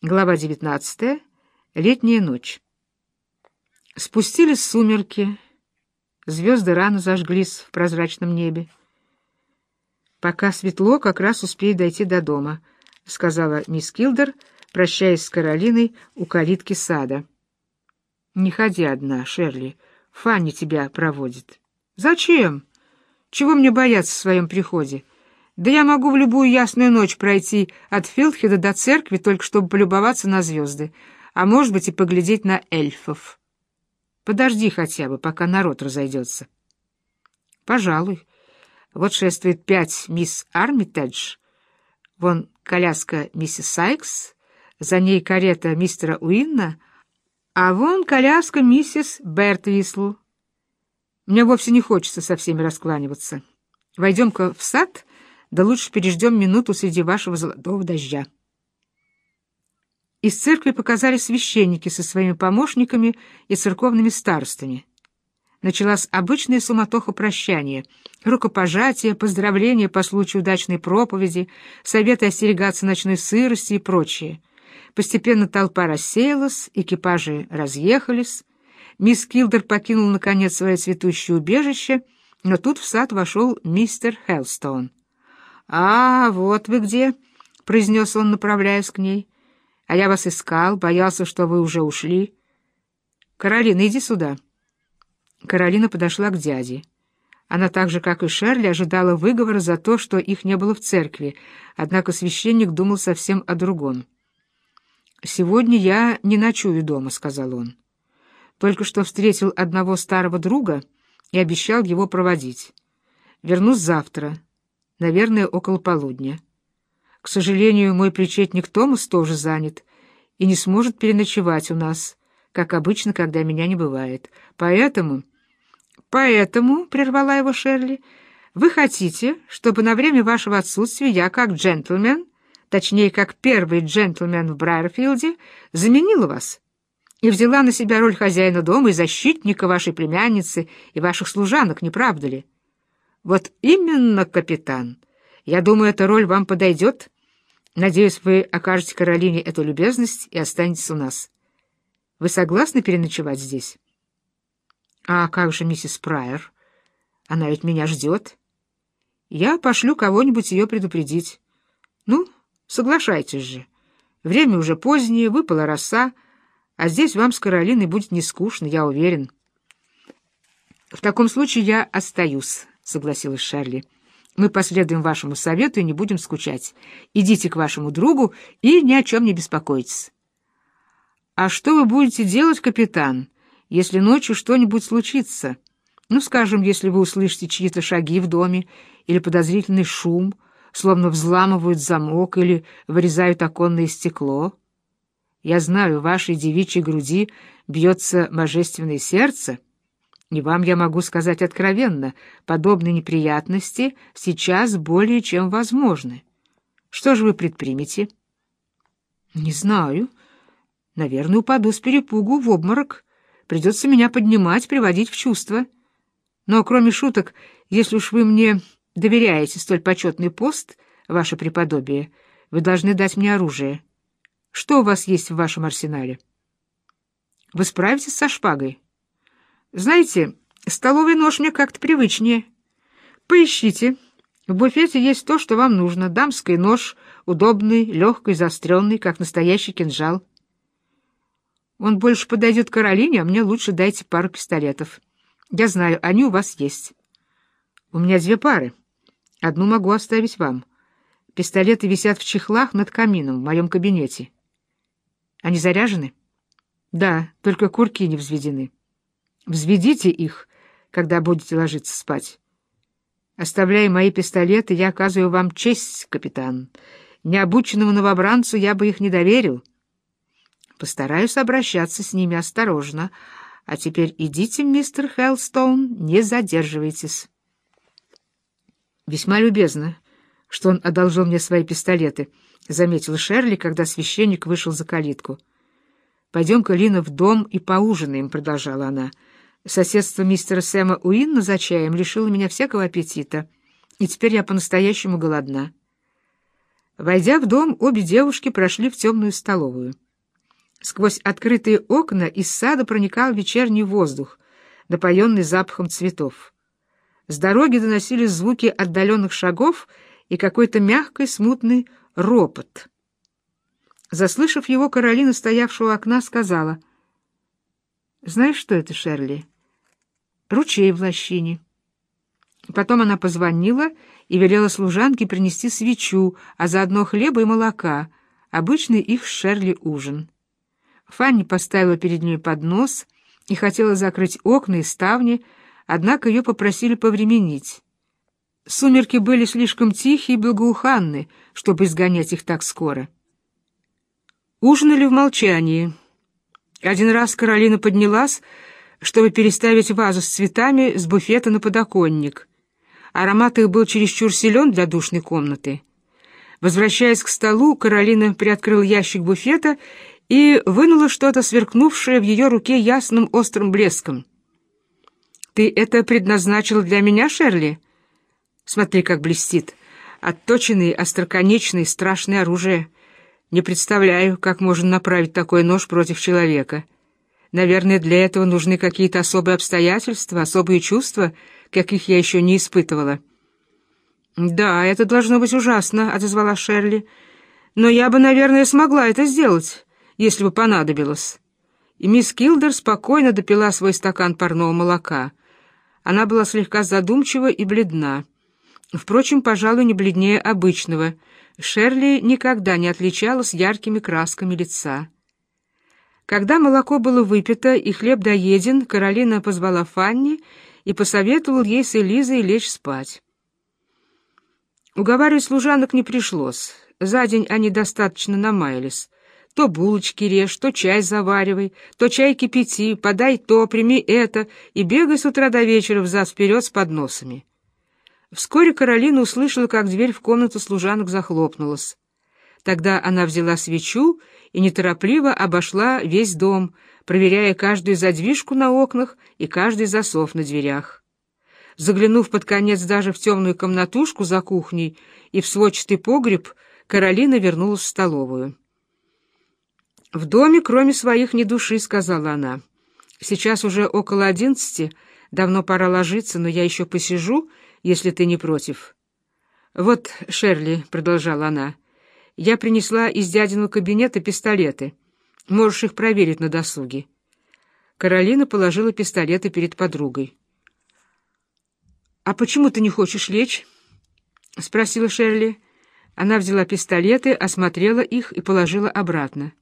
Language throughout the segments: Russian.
Глава 19. Летняя ночь. Спустились сумерки, звезды рано зажглись в прозрачном небе. «Пока светло, как раз успеет дойти до дома», — сказала мисс Килдер, прощаясь с Каролиной у калитки сада. «Не ходи одна, Шерли. Фанни тебя проводит». «Зачем? Чего мне бояться в своем приходе?» Да я могу в любую ясную ночь пройти от Филдхеда до церкви, только чтобы полюбоваться на звезды, а может быть и поглядеть на эльфов. Подожди хотя бы, пока народ разойдется. Пожалуй. Вот шествует пять мисс Армитедж, вон коляска миссис Сайкс, за ней карета мистера Уинна, а вон коляска миссис Бертвисл. Мне вовсе не хочется со всеми раскланиваться. Войдем-ка в сад — да лучше переждем минуту среди вашего золотого дождя. Из церкви показались священники со своими помощниками и церковными старостами. Началась обычная суматоха прощания, рукопожатия, поздравления по случаю удачной проповеди, советы остерегаться ночной сырости и прочее. Постепенно толпа рассеялась, экипажи разъехались. Мисс Килдер покинул, наконец, свое цветущее убежище, но тут в сад вошел мистер Хеллстоун. «А, вот вы где!» — произнес он, направляясь к ней. «А я вас искал, боялся, что вы уже ушли. Каролина, иди сюда». Каролина подошла к дяде. Она так же, как и Шерли, ожидала выговора за то, что их не было в церкви, однако священник думал совсем о другом. «Сегодня я не ночую дома», — сказал он. «Только что встретил одного старого друга и обещал его проводить. Вернусь завтра» наверное, около полудня. К сожалению, мой причетник Томас тоже занят и не сможет переночевать у нас, как обычно, когда меня не бывает. Поэтому... Поэтому, — прервала его Шерли, — вы хотите, чтобы на время вашего отсутствия я, как джентльмен, точнее, как первый джентльмен в Брайерфилде, заменила вас и взяла на себя роль хозяина дома и защитника вашей племянницы и ваших служанок, не правда ли? Вот именно, капитан. Я думаю, эта роль вам подойдет. Надеюсь, вы окажете Каролине эту любезность и останетесь у нас. Вы согласны переночевать здесь? А как же миссис Прайер? Она ведь меня ждет. Я пошлю кого-нибудь ее предупредить. Ну, соглашайтесь же. Время уже позднее, выпала роса, а здесь вам с Каролиной будет не скучно, я уверен. В таком случае я остаюсь согласилась Шарли. «Мы последуем вашему совету и не будем скучать. Идите к вашему другу и ни о чем не беспокойтесь». «А что вы будете делать, капитан, если ночью что-нибудь случится? Ну, скажем, если вы услышите чьи-то шаги в доме или подозрительный шум, словно взламывают замок или вырезают оконное стекло. Я знаю, в вашей девичьей груди бьется божественное сердце». И вам я могу сказать откровенно, подобные неприятности сейчас более чем возможны. Что же вы предпримете? Не знаю. Наверное, упаду с перепугу в обморок. Придется меня поднимать, приводить в чувство. Но, кроме шуток, если уж вы мне доверяете столь почетный пост, ваше преподобие, вы должны дать мне оружие. Что у вас есть в вашем арсенале? Вы справитесь со шпагой? Знаете, столовый нож мне как-то привычнее. Поищите. В буфете есть то, что вам нужно. Дамский нож, удобный, легкий, заостренный, как настоящий кинжал. Он больше подойдет Каролине, а мне лучше дайте пару пистолетов. Я знаю, они у вас есть. У меня две пары. Одну могу оставить вам. Пистолеты висят в чехлах над камином в моем кабинете. Они заряжены? Да, только курки не взведены. Взведите их, когда будете ложиться спать. Оставляя мои пистолеты, я оказываю вам честь, капитан. Необученному новобранцу я бы их не доверил. Постараюсь обращаться с ними осторожно. А теперь идите, мистер Хеллстоун, не задерживайтесь. Весьма любезно, что он одолжил мне свои пистолеты, — заметил Шерли, когда священник вышел за калитку. — Пойдем-ка, Лина, в дом и поужинаем, — продолжала она. — Соседство мистера Сэма Уинна за чаем лишило меня всякого аппетита, и теперь я по-настоящему голодна. Войдя в дом, обе девушки прошли в темную столовую. Сквозь открытые окна из сада проникал вечерний воздух, напоенный запахом цветов. С дороги доносились звуки отдаленных шагов и какой-то мягкий смутный ропот. Заслышав его, Каролина, стоявшего у окна, сказала, «Знаешь, что это, Шерли? Ручей в лощине». Потом она позвонила и велела служанке принести свечу, а заодно хлеба и молока, обычный их Шерли ужин. Фанни поставила перед ней поднос и хотела закрыть окна и ставни, однако ее попросили повременить. Сумерки были слишком тихие и благоуханны, чтобы изгонять их так скоро. Ужинали в молчании. Один раз Каролина поднялась, чтобы переставить вазу с цветами с буфета на подоконник. Аромат их был чересчур силен для душной комнаты. Возвращаясь к столу, Каролина приоткрыла ящик буфета и вынула что-то, сверкнувшее в ее руке ясным острым блеском. «Ты это предназначил для меня, Шерли?» «Смотри, как блестит. Отточенный, остроконечный, страшное оружие. Не представляю, как можно направить такой нож против человека. Наверное, для этого нужны какие-то особые обстоятельства, особые чувства, каких я еще не испытывала». «Да, это должно быть ужасно», — отозвала Шерли. «Но я бы, наверное, смогла это сделать, если бы понадобилось». И мисс Килдер спокойно допила свой стакан парного молока. Она была слегка задумчива и бледна. Впрочем, пожалуй, не бледнее обычного. Шерли никогда не отличалась яркими красками лица. Когда молоко было выпито и хлеб доеден, Каролина позвала Фанни и посоветовал ей с Элизой лечь спать. Уговаривать служанок не пришлось. За день они достаточно намаялись. То булочки режь, то чай заваривай, то чай кипяти, подай то, прими это, и бегай с утра до вечера взад-вперед с подносами. Вскоре Каролина услышала, как дверь в комнату служанок захлопнулась. Тогда она взяла свечу и неторопливо обошла весь дом, проверяя каждую задвижку на окнах и каждый засов на дверях. Заглянув под конец даже в темную комнатушку за кухней и в сводчатый погреб, Каролина вернулась в столовую. «В доме, кроме своих, ни души», — сказала она. «Сейчас уже около одиннадцати, давно пора ложиться, но я еще посижу, если ты не против». «Вот, Шерли», — продолжала она, — «я принесла из дядиного кабинета пистолеты. Можешь их проверить на досуге». Каролина положила пистолеты перед подругой. «А почему ты не хочешь лечь?» — спросила Шерли. Она взяла пистолеты, осмотрела их и положила обратно.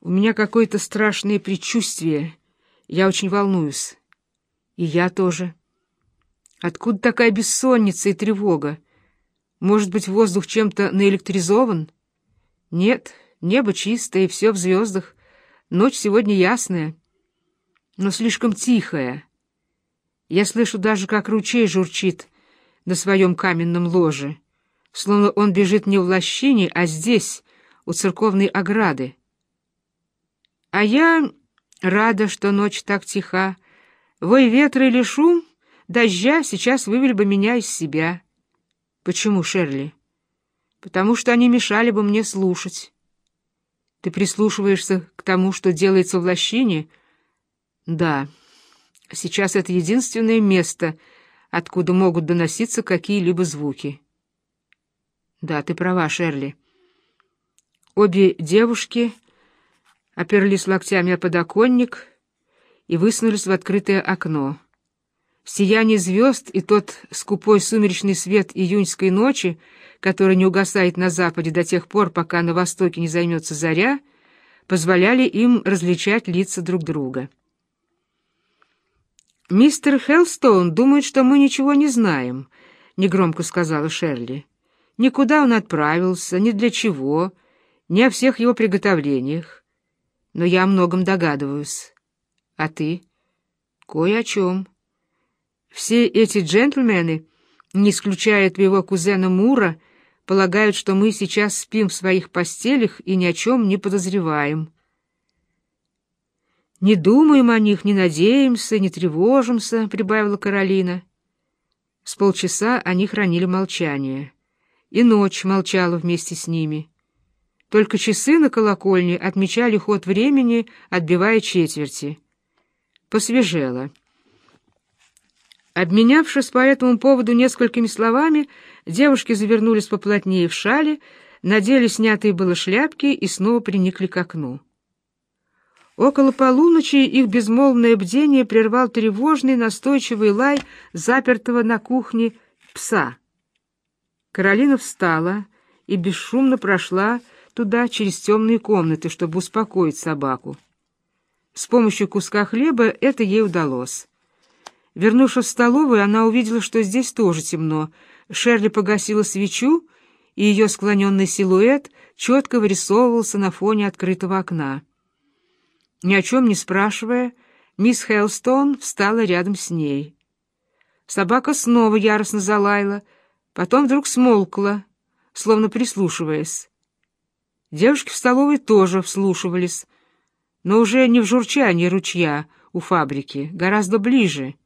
У меня какое-то страшное предчувствие. Я очень волнуюсь. И я тоже. Откуда такая бессонница и тревога? Может быть, воздух чем-то наэлектризован? Нет, небо чистое, и все в звездах. Ночь сегодня ясная, но слишком тихая. Я слышу даже, как ручей журчит на своем каменном ложе, словно он бежит не в лощине, а здесь, у церковной ограды. А я рада, что ночь так тиха. Вой ветра или шум дождя сейчас вывели бы меня из себя. Почему, Шерли? Потому что они мешали бы мне слушать. Ты прислушиваешься к тому, что делается в лощине? Да. Сейчас это единственное место, откуда могут доноситься какие-либо звуки. Да, ты права, Шерли. Обе девушки оперлись локтями о подоконник и высунулись в открытое окно. Сияние звезд и тот скупой сумеречный свет июньской ночи, который не угасает на западе до тех пор, пока на востоке не займется заря, позволяли им различать лица друг друга. «Мистер Хеллстоун думает, что мы ничего не знаем», — негромко сказала Шерли. «Никуда он отправился, ни для чего, ни о всех его приготовлениях но я о многом догадываюсь. А ты? Кое о чем. Все эти джентльмены, не исключая твоего кузена Мура, полагают, что мы сейчас спим в своих постелях и ни о чем не подозреваем. «Не думаем о них, не надеемся, не тревожимся», — прибавила Каролина. С полчаса они хранили молчание. и ночь молчала вместе с ними. Только часы на колокольне отмечали ход времени, отбивая четверти. Посвежело. Обменявшись по этому поводу несколькими словами, девушки завернулись поплотнее в шали, надели снятые было шляпки и снова приникли к окну. Около полуночи их безмолвное бдение прервал тревожный настойчивый лай запертого на кухне пса. Каролина встала и бесшумно прошла туда через темные комнаты, чтобы успокоить собаку. С помощью куска хлеба это ей удалось. Вернувшись в столовую, она увидела, что здесь тоже темно. Шерли погасила свечу, и ее склоненный силуэт четко вырисовывался на фоне открытого окна. Ни о чем не спрашивая, мисс Хелстон встала рядом с ней. Собака снова яростно залаяла, потом вдруг смолкла, словно прислушиваясь. Девушки в столовой тоже вслушивались, но уже не в журчании ручья у фабрики, гораздо ближе.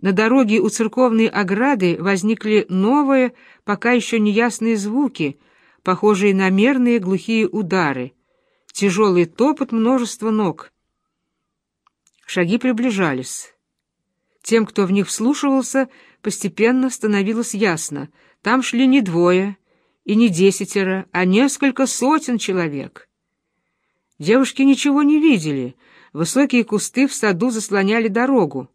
На дороге у церковной ограды возникли новые, пока еще неясные звуки, похожие на мерные глухие удары — тяжелый топот множества ног. Шаги приближались. Тем, кто в них вслушивался, постепенно становилось ясно. Там шли не двое и не десятеро, а несколько сотен человек. Девушки ничего не видели. Высокие кусты в саду заслоняли дорогу.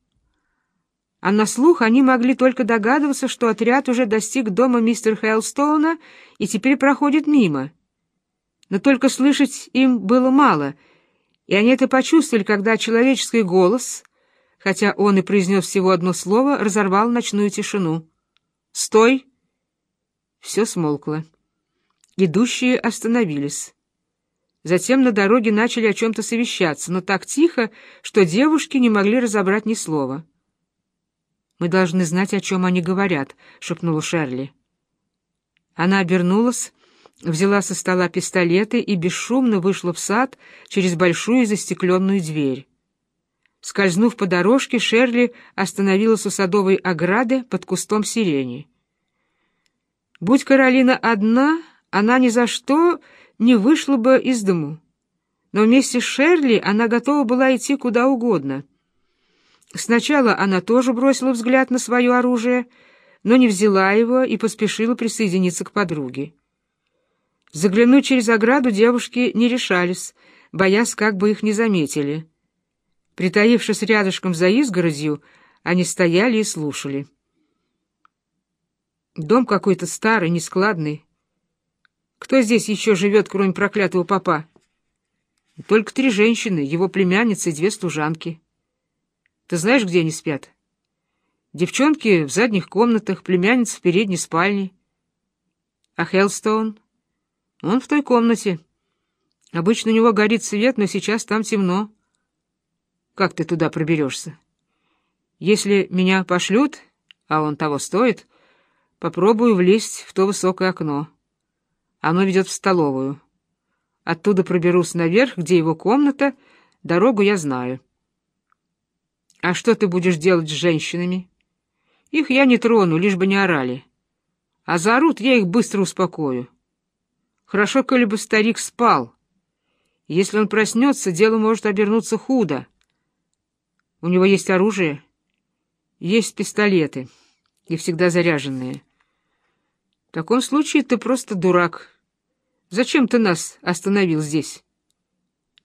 А на слух они могли только догадываться, что отряд уже достиг дома мистера Хейлстоуна и теперь проходит мимо но только слышать им было мало, и они это почувствовали, когда человеческий голос, хотя он и произнес всего одно слово, разорвал ночную тишину. «Стой!» Все смолкло. Идущие остановились. Затем на дороге начали о чем-то совещаться, но так тихо, что девушки не могли разобрать ни слова. «Мы должны знать, о чем они говорят», — шепнула Шерли. Она обернулась взяла со стола пистолеты и бесшумно вышла в сад через большую застекленную дверь. Скользнув по дорожке, Шерли остановилась у садовой ограды под кустом сирени. Будь Каролина одна, она ни за что не вышла бы из дому. Но вместе с Шерли она готова была идти куда угодно. Сначала она тоже бросила взгляд на свое оружие, но не взяла его и поспешила присоединиться к подруге. Заглянуть через ограду девушки не решались, боясь, как бы их не заметили. Притаившись рядышком за изгородью, они стояли и слушали. Дом какой-то старый, нескладный. Кто здесь еще живет, кроме проклятого папа? Только три женщины, его племянница и две служанки. Ты знаешь, где они спят? Девчонки в задних комнатах, племянница в передней спальне. А Хелстоун? Он в той комнате. Обычно у него горит свет, но сейчас там темно. Как ты туда проберешься? Если меня пошлют, а он того стоит, попробую влезть в то высокое окно. Оно ведет в столовую. Оттуда проберусь наверх, где его комната, дорогу я знаю. А что ты будешь делать с женщинами? Их я не трону, лишь бы не орали. А заорут, я их быстро успокою. Хорошо, коли бы старик спал. Если он проснется, дело может обернуться худо. У него есть оружие, есть пистолеты, и всегда заряженные. В таком случае ты просто дурак. Зачем ты нас остановил здесь?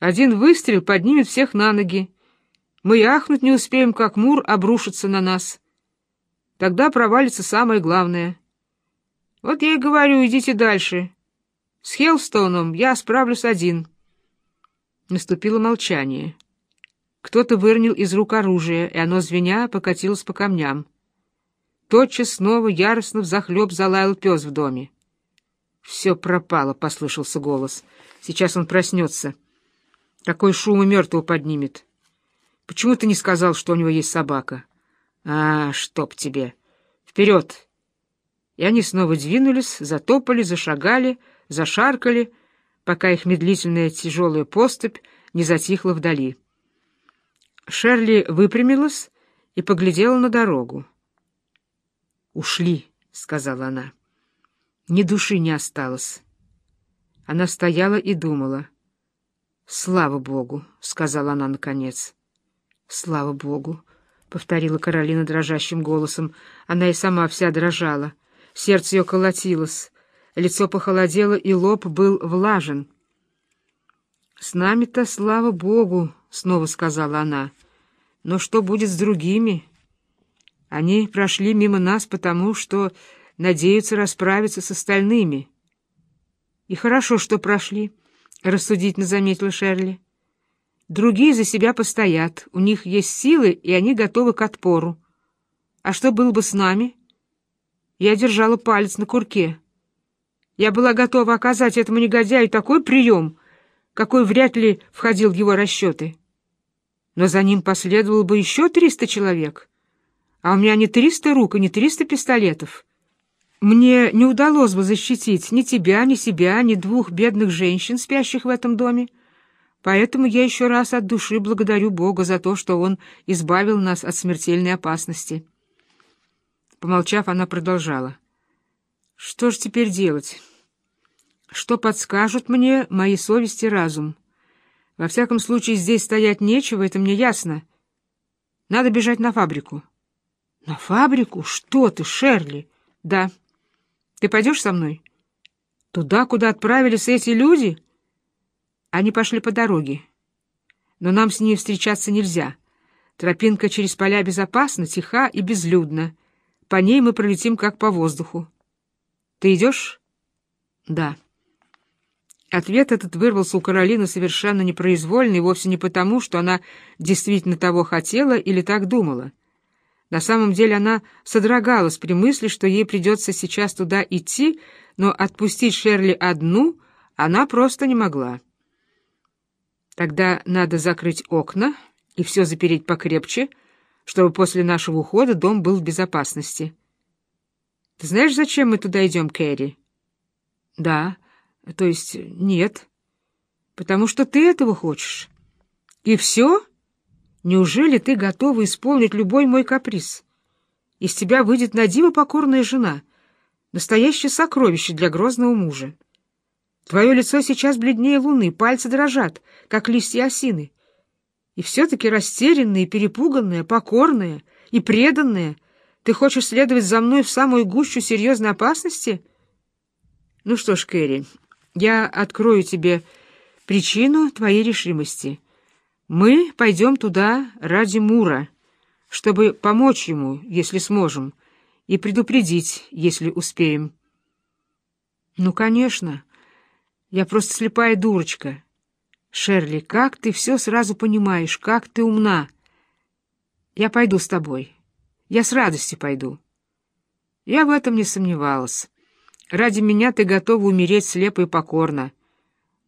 Один выстрел поднимет всех на ноги. Мы и ахнуть не успеем, как мур обрушится на нас. Тогда провалится самое главное. Вот я и говорю, идите дальше. С Хелстоуном я справлюсь один. Наступило молчание. Кто-то выронил из рук оружие, и оно, звеня, покатилось по камням. Тотчас снова яростно взахлеб залаял пес в доме. «Все пропало», — послышался голос. «Сейчас он проснется. Какой шум и мертвого поднимет. Почему ты не сказал, что у него есть собака?» «А, чтоб тебе! Вперед!» И они снова двинулись, затопали, зашагали, зашаркали, пока их медлительная тяжелая поступь не затихла вдали. Шерли выпрямилась и поглядела на дорогу. «Ушли», — сказала она. Ни души не осталось. Она стояла и думала. «Слава Богу!» — сказала она наконец. «Слава Богу!» — повторила Каролина дрожащим голосом. Она и сама вся дрожала. Сердце ее колотилось. Лицо похолодело, и лоб был влажен. «С нами-то, слава Богу!» — снова сказала она. «Но что будет с другими?» Они прошли мимо нас потому, что надеются расправиться с остальными. И хорошо, что прошли, — рассудительно заметила Шерли. Другие за себя постоят, у них есть силы, и они готовы к отпору. А что было бы с нами? Я держала палец на курке. Я была готова оказать этому негодяю такой прием, какой вряд ли входил в его расчеты. Но за ним последовало бы еще триста человек, а у меня не триста рук и не триста пистолетов. Мне не удалось бы защитить ни тебя, ни себя, ни двух бедных женщин, спящих в этом доме. Поэтому я еще раз от души благодарю Бога за то, что Он избавил нас от смертельной опасности. Помолчав, она продолжала. Что же теперь делать? Что подскажут мне мои совесть и разум? Во всяком случае, здесь стоять нечего, это мне ясно. Надо бежать на фабрику. На фабрику? Что ты, Шерли? Да. Ты пойдешь со мной? Туда, куда отправились эти люди? Они пошли по дороге. Но нам с ней встречаться нельзя. Тропинка через поля безопасна, тиха и безлюдна. По ней мы пролетим как по воздуху. Ты идешь? Да. Ответ этот вырвался у Каролины совершенно непроизвольно и вовсе не потому, что она действительно того хотела или так думала. На самом деле она содрогалась при мысли, что ей придется сейчас туда идти, но отпустить Шерли одну она просто не могла. Тогда надо закрыть окна и все запереть покрепче, чтобы после нашего ухода дом был в безопасности. Ты знаешь, зачем мы туда идем, Кэрри? Да, то есть нет. Потому что ты этого хочешь. И все? Неужели ты готова исполнить любой мой каприз? Из тебя выйдет на диво покорная жена, настоящее сокровище для грозного мужа. Твое лицо сейчас бледнее луны, пальцы дрожат, как листья осины. И все-таки растерянная, перепуганная, покорная и преданная, ты хочешь следовать за мной в самую гущу серьезной опасности? Ну что ж, Кэрри, я открою тебе причину твоей решимости — мы пойдем туда ради Мура, чтобы помочь ему, если сможем, и предупредить, если успеем. Ну, конечно. Я просто слепая дурочка. Шерли, как ты все сразу понимаешь, как ты умна. Я пойду с тобой. Я с радостью пойду. Я в этом не сомневалась. Ради меня ты готова умереть слепо и покорно.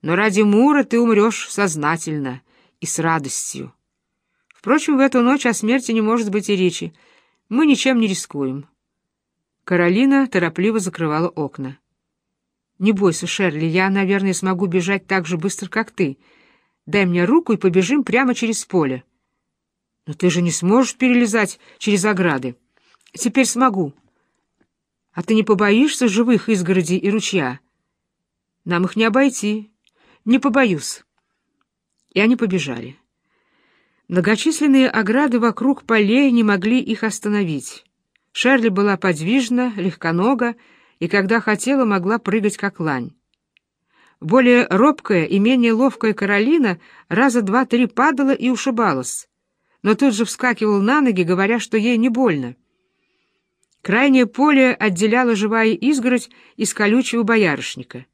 Но ради Мура ты умрешь сознательно — и с радостью. Впрочем, в эту ночь о смерти не может быть и речи. Мы ничем не рискуем. Каролина торопливо закрывала окна. «Не бойся, Шерли, я, наверное, смогу бежать так же быстро, как ты. Дай мне руку и побежим прямо через поле». «Но ты же не сможешь перелезать через ограды». «Теперь смогу». «А ты не побоишься живых изгородей и ручья?» «Нам их не обойти». «Не побоюсь» и они побежали. Многочисленные ограды вокруг полей не могли их остановить. Шерли была подвижна, легконога, и когда хотела, могла прыгать как лань. Более робкая и менее ловкая Каролина раза два-три падала и ушибалась, но тут же вскакивал на ноги, говоря, что ей не больно. Крайнее поле отделяло живая изгородь из колючего боярышника —